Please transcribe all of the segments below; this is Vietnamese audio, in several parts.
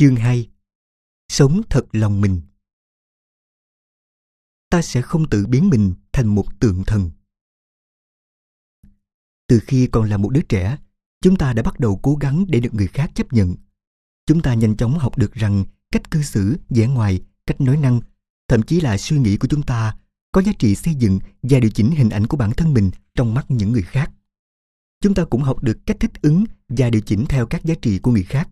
Chương 2 Sống thật lòng mình Ta sẽ không tự biến mình thành một tượng thần. Từ khi còn là một đứa trẻ, chúng ta đã bắt đầu cố gắng để được người khác chấp nhận. Chúng ta nhanh chóng học được rằng cách cư xử, vẻ ngoài, cách nói năng, thậm chí là suy nghĩ của chúng ta có giá trị xây dựng và điều chỉnh hình ảnh của bản thân mình trong mắt những người khác. Chúng ta cũng học được cách thích ứng và điều chỉnh theo các giá trị của người khác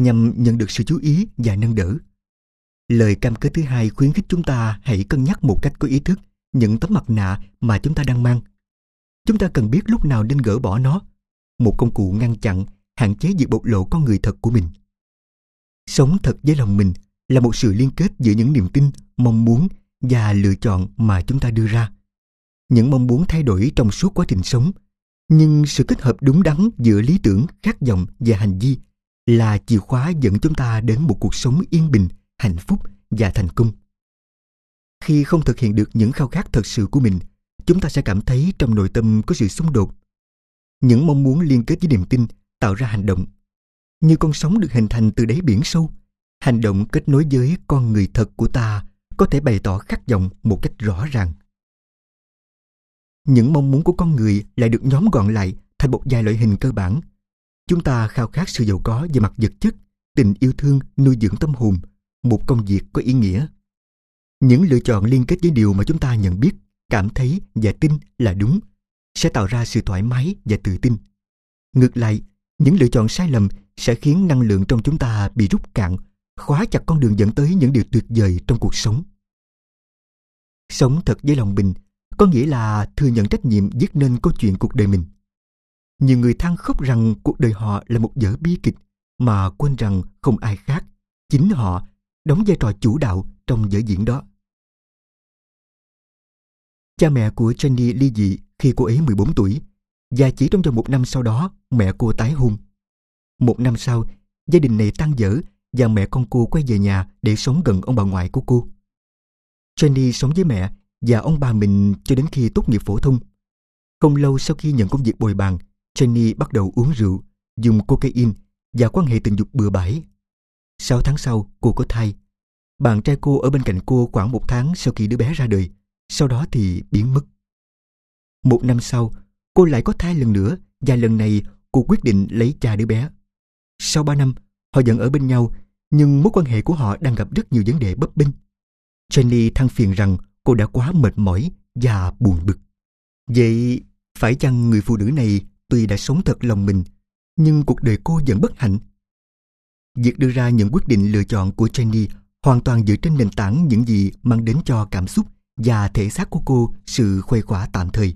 nhằm nhận được sự chú ý và nâng đỡ. Lời cam kết thứ hai khuyến khích chúng ta hãy cân nhắc một cách có ý thức những tấm mặt nạ mà chúng ta đang mang. Chúng ta cần biết lúc nào nên gỡ bỏ nó, một công cụ ngăn chặn, hạn chế việc bộc lộ con người thật của mình. Sống thật với lòng mình là một sự liên kết giữa những niềm tin, mong muốn và lựa chọn mà chúng ta đưa ra. Những mong muốn thay đổi trong suốt quá trình sống, nhưng sự kết hợp đúng đắn giữa lý tưởng, khát vọng và hành vi là chìa khóa dẫn chúng ta đến một cuộc sống yên bình, hạnh phúc và thành công. Khi không thực hiện được những khao khát thật sự của mình, chúng ta sẽ cảm thấy trong nội tâm có sự xung đột. Những mong muốn liên kết với niềm tin tạo ra hành động. Như con sóng được hình thành từ đáy biển sâu, hành động kết nối với con người thật của ta có thể bày tỏ khát vọng một cách rõ ràng. Những mong muốn của con người lại được nhóm gọn lại thành một vài loại hình cơ bản Chúng ta khao khát sự giàu có về mặt vật chất, tình yêu thương nuôi dưỡng tâm hồn, một công việc có ý nghĩa. Những lựa chọn liên kết với điều mà chúng ta nhận biết, cảm thấy và tin là đúng sẽ tạo ra sự thoải mái và tự tin. Ngược lại, những lựa chọn sai lầm sẽ khiến năng lượng trong chúng ta bị rút cạn, khóa chặt con đường dẫn tới những điều tuyệt vời trong cuộc sống. Sống thật với lòng mình có nghĩa là thừa nhận trách nhiệm viết nên câu chuyện cuộc đời mình nhiều người than khóc rằng cuộc đời họ là một vở bi kịch mà quên rằng không ai khác, chính họ đóng vai trò chủ đạo trong vở diễn đó. Cha mẹ của Jenny ly dị khi cô ấy 14 tuổi và chỉ trong vòng một năm sau đó mẹ cô tái hôn. Một năm sau, gia đình này tan vỡ và mẹ con cô quay về nhà để sống gần ông bà ngoại của cô. Jenny sống với mẹ và ông bà mình cho đến khi tốt nghiệp phổ thông. Không lâu sau khi nhận công việc bồi bàn, Jenny bắt đầu uống rượu, dùng cocaine và quan hệ tình dục bừa bãi. Sáu tháng sau, cô có thai. Bạn trai cô ở bên cạnh cô khoảng một tháng sau khi đứa bé ra đời, sau đó thì biến mất. Một năm sau, cô lại có thai lần nữa và lần này cô quyết định lấy cha đứa bé. Sau ba năm, họ vẫn ở bên nhau, nhưng mối quan hệ của họ đang gặp rất nhiều vấn đề bấp bênh. Jenny than phiền rằng cô đã quá mệt mỏi và buồn bực. Vậy phải chăng người phụ nữ này Tuy đã sống thật lòng mình, nhưng cuộc đời cô vẫn bất hạnh. Việc đưa ra những quyết định lựa chọn của Jenny hoàn toàn dựa trên nền tảng những gì mang đến cho cảm xúc và thể xác của cô sự khuây khỏa tạm thời.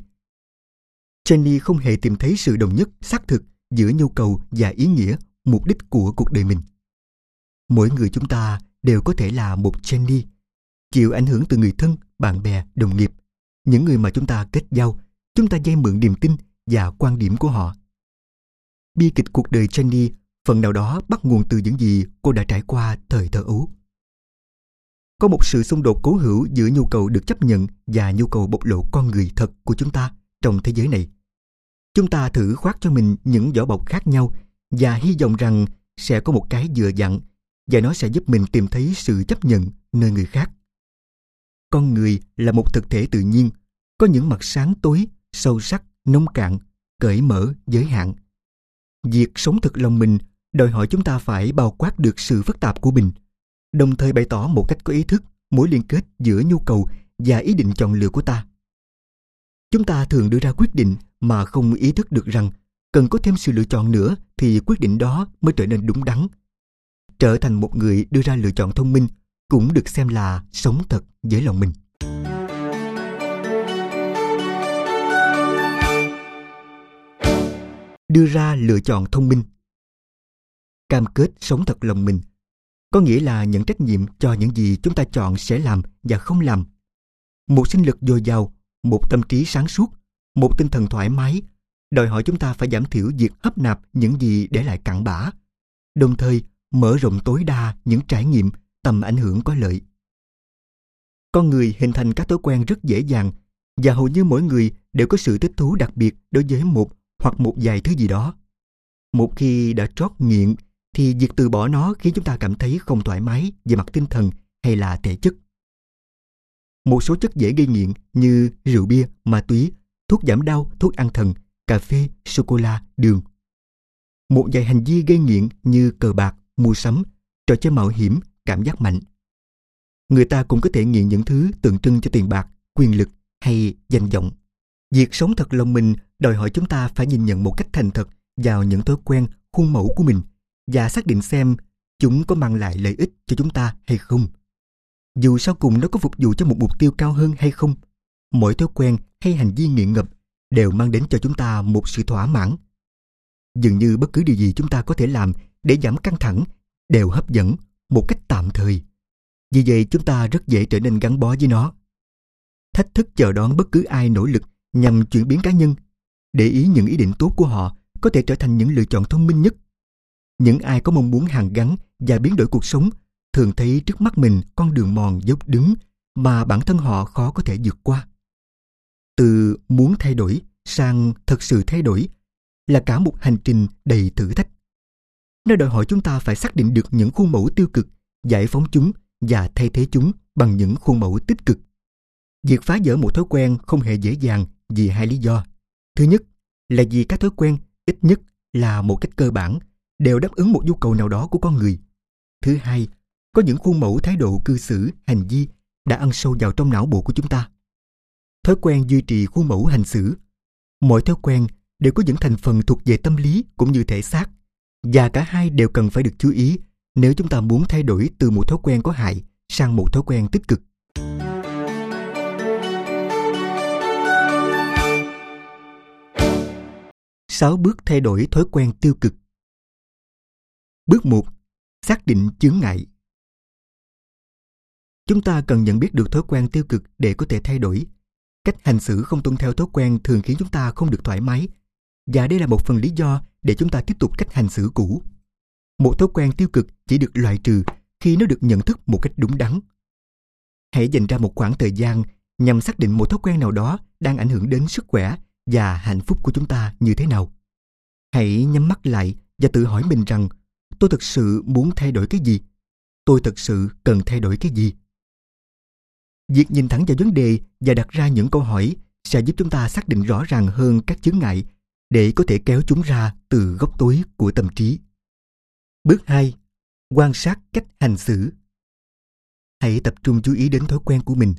Jenny không hề tìm thấy sự đồng nhất xác thực giữa nhu cầu và ý nghĩa, mục đích của cuộc đời mình. Mỗi người chúng ta đều có thể là một Jenny, chịu ảnh hưởng từ người thân, bạn bè, đồng nghiệp, những người mà chúng ta kết giao, chúng ta dây mượn niềm tin và quan điểm của họ. Bi kịch cuộc đời Jenny phần nào đó bắt nguồn từ những gì cô đã trải qua thời thơ ấu. Có một sự xung đột cố hữu giữa nhu cầu được chấp nhận và nhu cầu bộc lộ con người thật của chúng ta trong thế giới này. Chúng ta thử khoác cho mình những vỏ bọc khác nhau và hy vọng rằng sẽ có một cái dựa dặn và nó sẽ giúp mình tìm thấy sự chấp nhận nơi người khác. Con người là một thực thể tự nhiên, có những mặt sáng tối, sâu sắc nông cạn, cởi mở, giới hạn. Việc sống thực lòng mình đòi hỏi chúng ta phải bao quát được sự phức tạp của mình, đồng thời bày tỏ một cách có ý thức mối liên kết giữa nhu cầu và ý định chọn lựa của ta. Chúng ta thường đưa ra quyết định mà không ý thức được rằng cần có thêm sự lựa chọn nữa thì quyết định đó mới trở nên đúng đắn. Trở thành một người đưa ra lựa chọn thông minh cũng được xem là sống thật với lòng mình. Đưa ra lựa chọn thông minh. Cam kết sống thật lòng mình có nghĩa là nhận trách nhiệm cho những gì chúng ta chọn sẽ làm và không làm. Một sinh lực dồi dào, một tâm trí sáng suốt, một tinh thần thoải mái đòi hỏi chúng ta phải giảm thiểu việc hấp nạp những gì để lại cặn bã, đồng thời mở rộng tối đa những trải nghiệm tầm ảnh hưởng có lợi. Con người hình thành các thói quen rất dễ dàng và hầu như mỗi người đều có sự thích thú đặc biệt đối với một hoặc một vài thứ gì đó. Một khi đã trót nghiện thì việc từ bỏ nó khiến chúng ta cảm thấy không thoải mái về mặt tinh thần hay là thể chất. Một số chất dễ gây nghiện như rượu bia, ma túy, thuốc giảm đau, thuốc an thần, cà phê, sô-cô-la, đường. Một vài hành vi gây nghiện như cờ bạc, mua sắm, trò chơi mạo hiểm, cảm giác mạnh. Người ta cũng có thể nghiện những thứ tượng trưng cho tiền bạc, quyền lực hay danh vọng. Việc sống thật lòng mình đòi hỏi chúng ta phải nhìn nhận một cách thành thật vào những thói quen, khuôn mẫu của mình và xác định xem chúng có mang lại lợi ích cho chúng ta hay không. Dù sau cùng nó có phục vụ cho một mục tiêu cao hơn hay không, mỗi thói quen hay hành vi nghiện ngập đều mang đến cho chúng ta một sự thỏa mãn. Dường như bất cứ điều gì chúng ta có thể làm để giảm căng thẳng đều hấp dẫn một cách tạm thời. Vì vậy chúng ta rất dễ trở nên gắn bó với nó. Thách thức chờ đón bất cứ ai nỗ lực nhằm chuyển biến cá nhân, để ý những ý định tốt của họ có thể trở thành những lựa chọn thông minh nhất. Những ai có mong muốn hàn gắn và biến đổi cuộc sống thường thấy trước mắt mình con đường mòn dốc đứng mà bản thân họ khó có thể vượt qua. Từ muốn thay đổi sang thật sự thay đổi là cả một hành trình đầy thử thách. Nó đòi hỏi chúng ta phải xác định được những khuôn mẫu tiêu cực, giải phóng chúng và thay thế chúng bằng những khuôn mẫu tích cực. Việc phá vỡ một thói quen không hề dễ dàng vì hai lý do. Thứ nhất là vì các thói quen ít nhất là một cách cơ bản đều đáp ứng một nhu cầu nào đó của con người. Thứ hai, có những khuôn mẫu thái độ cư xử, hành vi đã ăn sâu vào trong não bộ của chúng ta. Thói quen duy trì khuôn mẫu hành xử. Mọi thói quen đều có những thành phần thuộc về tâm lý cũng như thể xác và cả hai đều cần phải được chú ý nếu chúng ta muốn thay đổi từ một thói quen có hại sang một thói quen tích cực. Sáu bước thay đổi thói quen tiêu cực Bước 1. Xác định chướng ngại Chúng ta cần nhận biết được thói quen tiêu cực để có thể thay đổi. Cách hành xử không tuân theo thói quen thường khiến chúng ta không được thoải mái. Và đây là một phần lý do để chúng ta tiếp tục cách hành xử cũ. Một thói quen tiêu cực chỉ được loại trừ khi nó được nhận thức một cách đúng đắn. Hãy dành ra một khoảng thời gian nhằm xác định một thói quen nào đó đang ảnh hưởng đến sức khỏe và hạnh phúc của chúng ta như thế nào. Hãy nhắm mắt lại và tự hỏi mình rằng tôi thực sự muốn thay đổi cái gì? Tôi thực sự cần thay đổi cái gì? Việc nhìn thẳng vào vấn đề và đặt ra những câu hỏi sẽ giúp chúng ta xác định rõ ràng hơn các chướng ngại để có thể kéo chúng ra từ góc tối của tâm trí. Bước 2. Quan sát cách hành xử. Hãy tập trung chú ý đến thói quen của mình.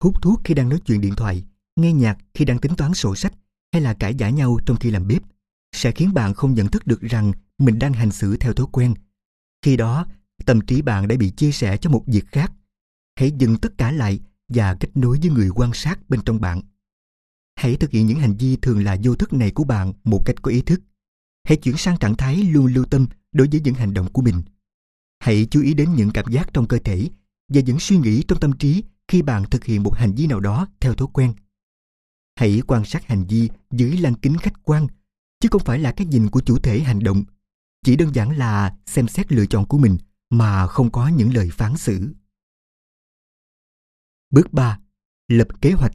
Hút thuốc khi đang nói chuyện điện thoại, nghe nhạc khi đang tính toán sổ sách hay là cãi giả nhau trong khi làm bếp sẽ khiến bạn không nhận thức được rằng mình đang hành xử theo thói quen. Khi đó, tâm trí bạn đã bị chia sẻ cho một việc khác hãy dừng tất cả lại và kết nối với người quan sát bên trong bạn. Hãy thực hiện những hành vi thường là vô thức này của bạn một cách có ý thức. Hãy chuyển sang trạng thái luôn lưu tâm đối với những hành động của mình. Hãy chú ý đến những cảm giác trong cơ thể và những suy nghĩ trong tâm trí khi bạn thực hiện một hành vi nào đó theo thói quen. Hãy quan sát hành vi dưới lăng kính khách quan, chứ không phải là cái nhìn của chủ thể hành động. Chỉ đơn giản là xem xét lựa chọn của mình mà không có những lời phán xử. Bước 3. Lập kế hoạch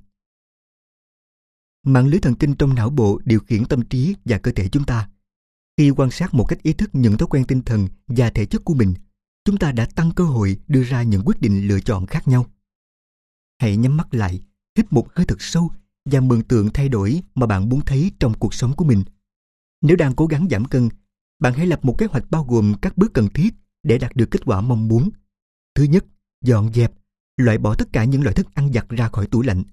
Mạng lưới thần kinh trong não bộ điều khiển tâm trí và cơ thể chúng ta. Khi quan sát một cách ý thức những thói quen tinh thần và thể chất của mình, chúng ta đã tăng cơ hội đưa ra những quyết định lựa chọn khác nhau. Hãy nhắm mắt lại, hít một hơi thật sâu và mường tượng thay đổi mà bạn muốn thấy trong cuộc sống của mình. Nếu đang cố gắng giảm cân, bạn hãy lập một kế hoạch bao gồm các bước cần thiết để đạt được kết quả mong muốn. Thứ nhất, dọn dẹp loại bỏ tất cả những loại thức ăn giặt ra khỏi tủ lạnh.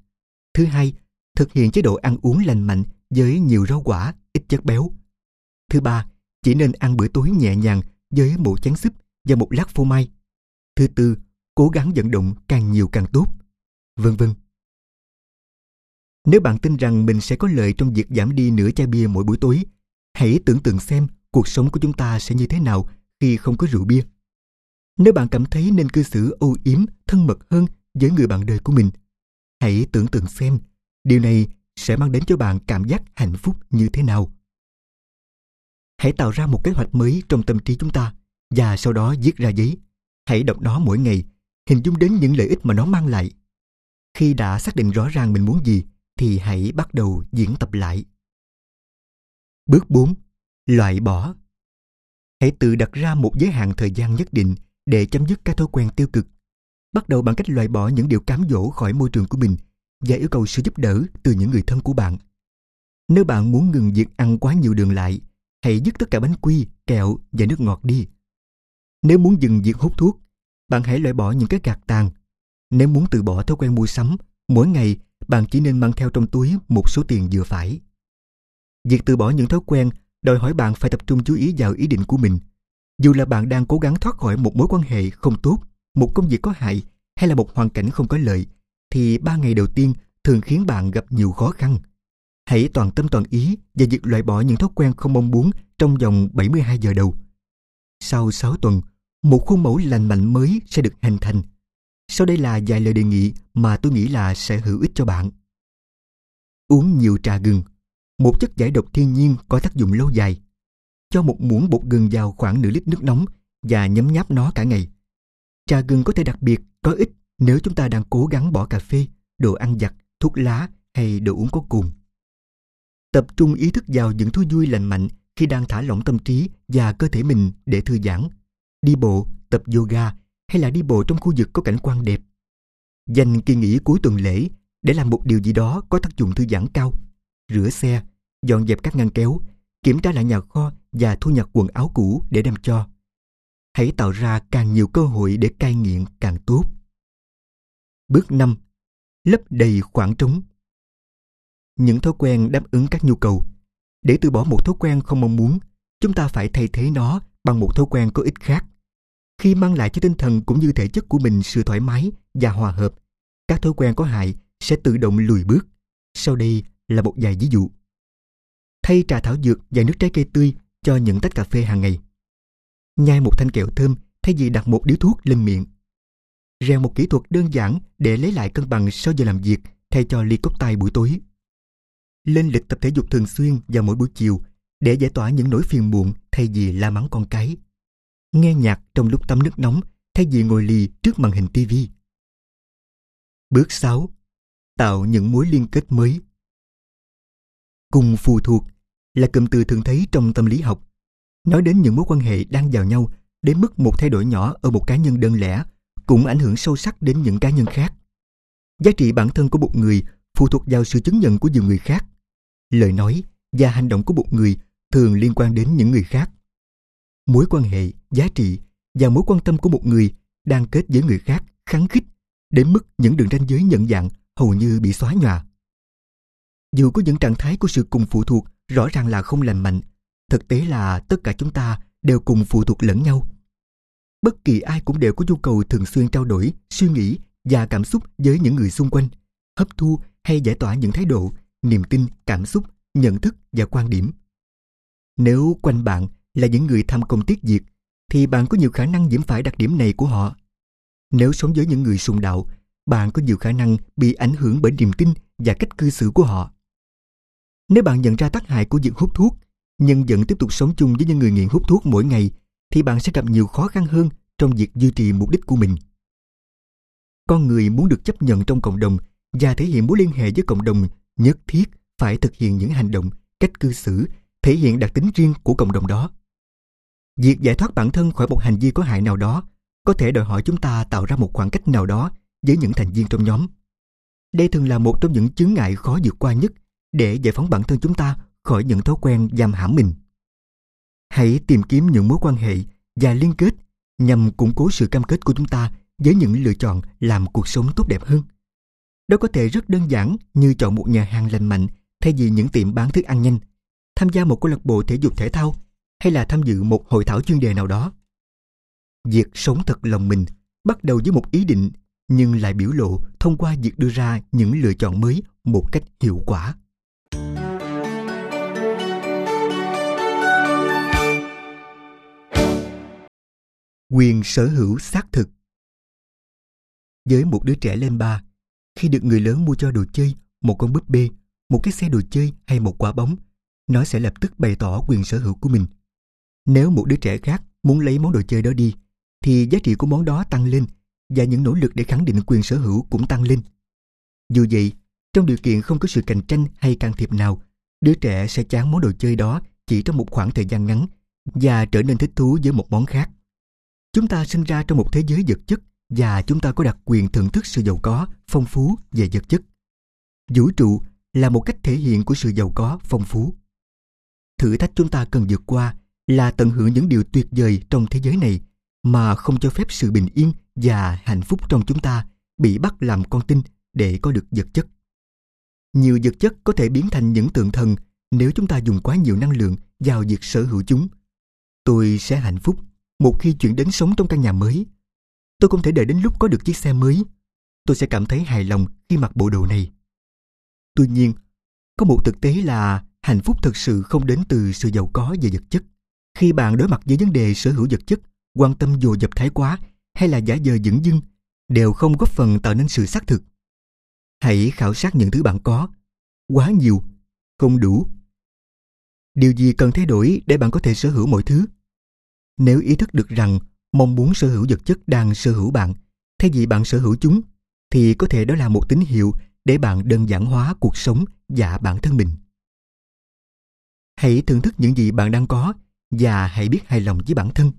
Thứ hai, thực hiện chế độ ăn uống lành mạnh với nhiều rau quả, ít chất béo. Thứ ba, chỉ nên ăn bữa tối nhẹ nhàng với một chén súp và một lát phô mai. Thứ tư, cố gắng vận động càng nhiều càng tốt. Vân vân. Nếu bạn tin rằng mình sẽ có lợi trong việc giảm đi nửa chai bia mỗi buổi tối, hãy tưởng tượng xem cuộc sống của chúng ta sẽ như thế nào khi không có rượu bia. Nếu bạn cảm thấy nên cư xử âu yếm, thân mật hơn với người bạn đời của mình, hãy tưởng tượng xem điều này sẽ mang đến cho bạn cảm giác hạnh phúc như thế nào. Hãy tạo ra một kế hoạch mới trong tâm trí chúng ta và sau đó viết ra giấy. Hãy đọc nó mỗi ngày, hình dung đến những lợi ích mà nó mang lại. Khi đã xác định rõ ràng mình muốn gì thì hãy bắt đầu diễn tập lại. Bước 4. Loại bỏ Hãy tự đặt ra một giới hạn thời gian nhất định để chấm dứt các thói quen tiêu cực. Bắt đầu bằng cách loại bỏ những điều cám dỗ khỏi môi trường của mình và yêu cầu sự giúp đỡ từ những người thân của bạn. Nếu bạn muốn ngừng việc ăn quá nhiều đường lại, hãy dứt tất cả bánh quy, kẹo và nước ngọt đi. Nếu muốn dừng việc hút thuốc, bạn hãy loại bỏ những cái gạt tàn. Nếu muốn từ bỏ thói quen mua sắm, mỗi ngày bạn chỉ nên mang theo trong túi một số tiền vừa phải. Việc từ bỏ những thói quen đòi hỏi bạn phải tập trung chú ý vào ý định của mình. Dù là bạn đang cố gắng thoát khỏi một mối quan hệ không tốt, một công việc có hại hay là một hoàn cảnh không có lợi, thì ba ngày đầu tiên thường khiến bạn gặp nhiều khó khăn. Hãy toàn tâm toàn ý và việc loại bỏ những thói quen không mong muốn trong vòng 72 giờ đầu. Sau 6 tuần, một khuôn mẫu lành mạnh mới sẽ được hình thành. Sau đây là vài lời đề nghị mà tôi nghĩ là sẽ hữu ích cho bạn. Uống nhiều trà gừng, một chất giải độc thiên nhiên có tác dụng lâu dài. Cho một muỗng bột gừng vào khoảng nửa lít nước nóng và nhấm nháp nó cả ngày. Trà gừng có thể đặc biệt có ích nếu chúng ta đang cố gắng bỏ cà phê, đồ ăn giặt, thuốc lá hay đồ uống có cồn. Tập trung ý thức vào những thú vui lành mạnh khi đang thả lỏng tâm trí và cơ thể mình để thư giãn. Đi bộ, tập yoga hay là đi bộ trong khu vực có cảnh quan đẹp. Dành kỳ nghỉ cuối tuần lễ để làm một điều gì đó có tác dụng thư giãn cao. Rửa xe, dọn dẹp các ngăn kéo, kiểm tra lại nhà kho và thu nhặt quần áo cũ để đem cho. Hãy tạo ra càng nhiều cơ hội để cai nghiện càng tốt. Bước 5. Lấp đầy khoảng trống. Những thói quen đáp ứng các nhu cầu. Để từ bỏ một thói quen không mong muốn, chúng ta phải thay thế nó bằng một thói quen có ích khác. Khi mang lại cho tinh thần cũng như thể chất của mình sự thoải mái và hòa hợp, các thói quen có hại sẽ tự động lùi bước. Sau đây là một vài ví dụ. Thay trà thảo dược và nước trái cây tươi cho những tách cà phê hàng ngày. Nhai một thanh kẹo thơm thay vì đặt một điếu thuốc lên miệng. Rèn một kỹ thuật đơn giản để lấy lại cân bằng sau giờ làm việc thay cho ly cốc tay buổi tối. Lên lịch tập thể dục thường xuyên vào mỗi buổi chiều để giải tỏa những nỗi phiền muộn thay vì la mắng con cái. Nghe nhạc trong lúc tắm nước nóng thay vì ngồi lì trước màn hình tivi. Bước 6. Tạo những mối liên kết mới. Cùng phù thuộc là cụm từ thường thấy trong tâm lý học. Nói đến những mối quan hệ đang vào nhau, đến mức một thay đổi nhỏ ở một cá nhân đơn lẻ cũng ảnh hưởng sâu sắc đến những cá nhân khác. Giá trị bản thân của một người phụ thuộc vào sự chứng nhận của nhiều người khác. Lời nói và hành động của một người thường liên quan đến những người khác. Mối quan hệ, giá trị và mối quan tâm của một người đang kết với người khác kháng khích đến mức những đường ranh giới nhận dạng hầu như bị xóa nhòa. Dù có những trạng thái của sự cùng phụ thuộc rõ ràng là không lành mạnh, thực tế là tất cả chúng ta đều cùng phụ thuộc lẫn nhau. Bất kỳ ai cũng đều có nhu cầu thường xuyên trao đổi, suy nghĩ và cảm xúc với những người xung quanh, hấp thu hay giải tỏa những thái độ, niềm tin, cảm xúc, nhận thức và quan điểm. Nếu quanh bạn là những người tham công tiếc diệt, thì bạn có nhiều khả năng nhiễm phải đặc điểm này của họ. Nếu sống với những người sùng đạo, bạn có nhiều khả năng bị ảnh hưởng bởi niềm tin và cách cư xử của họ. Nếu bạn nhận ra tác hại của việc hút thuốc, nhưng vẫn tiếp tục sống chung với những người nghiện hút thuốc mỗi ngày, thì bạn sẽ gặp nhiều khó khăn hơn trong việc duy trì mục đích của mình. Con người muốn được chấp nhận trong cộng đồng và thể hiện mối liên hệ với cộng đồng nhất thiết phải thực hiện những hành động, cách cư xử thể hiện đặc tính riêng của cộng đồng đó. Việc giải thoát bản thân khỏi một hành vi có hại nào đó có thể đòi hỏi chúng ta tạo ra một khoảng cách nào đó với những thành viên trong nhóm. Đây thường là một trong những chướng ngại khó vượt qua nhất để giải phóng bản thân chúng ta khỏi những thói quen giam hãm mình. Hãy tìm kiếm những mối quan hệ và liên kết nhằm củng cố sự cam kết của chúng ta với những lựa chọn làm cuộc sống tốt đẹp hơn. Đó có thể rất đơn giản như chọn một nhà hàng lành mạnh thay vì những tiệm bán thức ăn nhanh, tham gia một câu lạc bộ thể dục thể thao hay là tham dự một hội thảo chuyên đề nào đó. Việc sống thật lòng mình bắt đầu với một ý định nhưng lại biểu lộ thông qua việc đưa ra những lựa chọn mới một cách hiệu quả. Quyền sở hữu xác thực Với một đứa trẻ lên ba, khi được người lớn mua cho đồ chơi, một con búp bê, một cái xe đồ chơi hay một quả bóng, nó sẽ lập tức bày tỏ quyền sở hữu của mình. Nếu một đứa trẻ khác muốn lấy món đồ chơi đó đi, thì giá trị của món đó tăng lên và những nỗ lực để khẳng định quyền sở hữu cũng tăng lên. Dù vậy, trong điều kiện không có sự cạnh tranh hay can thiệp nào, đứa trẻ sẽ chán món đồ chơi đó chỉ trong một khoảng thời gian ngắn và trở nên thích thú với một món khác. Chúng ta sinh ra trong một thế giới vật chất và chúng ta có đặc quyền thưởng thức sự giàu có, phong phú về vật chất. Vũ trụ là một cách thể hiện của sự giàu có, phong phú. Thử thách chúng ta cần vượt qua là tận hưởng những điều tuyệt vời trong thế giới này mà không cho phép sự bình yên và hạnh phúc trong chúng ta bị bắt làm con tin để có được vật chất. Nhiều vật chất có thể biến thành những tượng thần nếu chúng ta dùng quá nhiều năng lượng vào việc sở hữu chúng. Tôi sẽ hạnh phúc một khi chuyển đến sống trong căn nhà mới. Tôi không thể đợi đến lúc có được chiếc xe mới. Tôi sẽ cảm thấy hài lòng khi mặc bộ đồ này. Tuy nhiên, có một thực tế là hạnh phúc thực sự không đến từ sự giàu có về vật chất. Khi bạn đối mặt với vấn đề sở hữu vật chất, quan tâm dồ dập thái quá hay là giả dờ dửng dưng đều không góp phần tạo nên sự xác thực. Hãy khảo sát những thứ bạn có. Quá nhiều, không đủ. Điều gì cần thay đổi để bạn có thể sở hữu mọi thứ? Nếu ý thức được rằng mong muốn sở hữu vật chất đang sở hữu bạn, thay vì bạn sở hữu chúng, thì có thể đó là một tín hiệu để bạn đơn giản hóa cuộc sống và bản thân mình. Hãy thưởng thức những gì bạn đang có và hãy biết hài lòng với bản thân.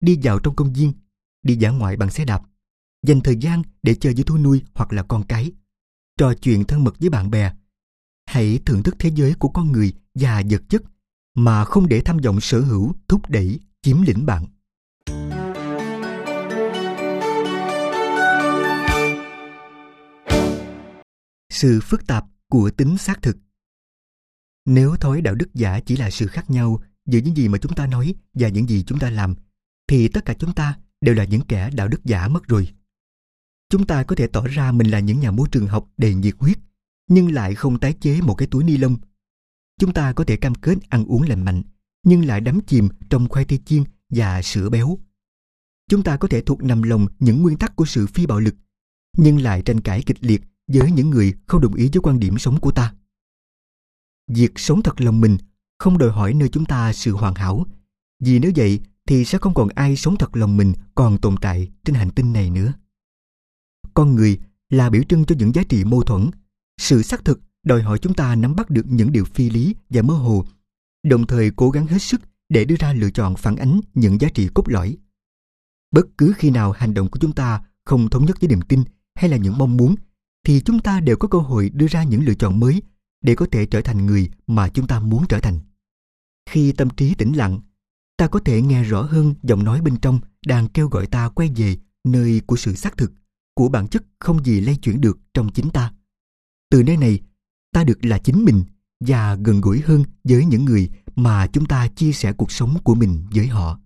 Đi vào trong công viên, đi dã ngoại bằng xe đạp, dành thời gian để chơi với thú nuôi hoặc là con cái, trò chuyện thân mật với bạn bè. Hãy thưởng thức thế giới của con người và vật chất mà không để tham vọng sở hữu thúc đẩy chiếm lĩnh bạn. Sự phức tạp của tính xác thực Nếu thói đạo đức giả chỉ là sự khác nhau giữa những gì mà chúng ta nói và những gì chúng ta làm, thì tất cả chúng ta đều là những kẻ đạo đức giả mất rồi. Chúng ta có thể tỏ ra mình là những nhà môi trường học đầy nhiệt huyết, nhưng lại không tái chế một cái túi ni lông. Chúng ta có thể cam kết ăn uống lành mạnh, nhưng lại đắm chìm trong khoai tây chiên và sữa béo. Chúng ta có thể thuộc nằm lòng những nguyên tắc của sự phi bạo lực, nhưng lại tranh cãi kịch liệt với những người không đồng ý với quan điểm sống của ta. Việc sống thật lòng mình không đòi hỏi nơi chúng ta sự hoàn hảo, vì nếu vậy thì sẽ không còn ai sống thật lòng mình còn tồn tại trên hành tinh này nữa. Con người là biểu trưng cho những giá trị mâu thuẫn. Sự xác thực đòi hỏi chúng ta nắm bắt được những điều phi lý và mơ hồ, đồng thời cố gắng hết sức để đưa ra lựa chọn phản ánh những giá trị cốt lõi. Bất cứ khi nào hành động của chúng ta không thống nhất với niềm tin hay là những mong muốn, thì chúng ta đều có cơ hội đưa ra những lựa chọn mới để có thể trở thành người mà chúng ta muốn trở thành. Khi tâm trí tĩnh lặng, ta có thể nghe rõ hơn giọng nói bên trong đang kêu gọi ta quay về nơi của sự xác thực, của bản chất không gì lay chuyển được trong chính ta. Từ nơi này, ta được là chính mình và gần gũi hơn với những người mà chúng ta chia sẻ cuộc sống của mình với họ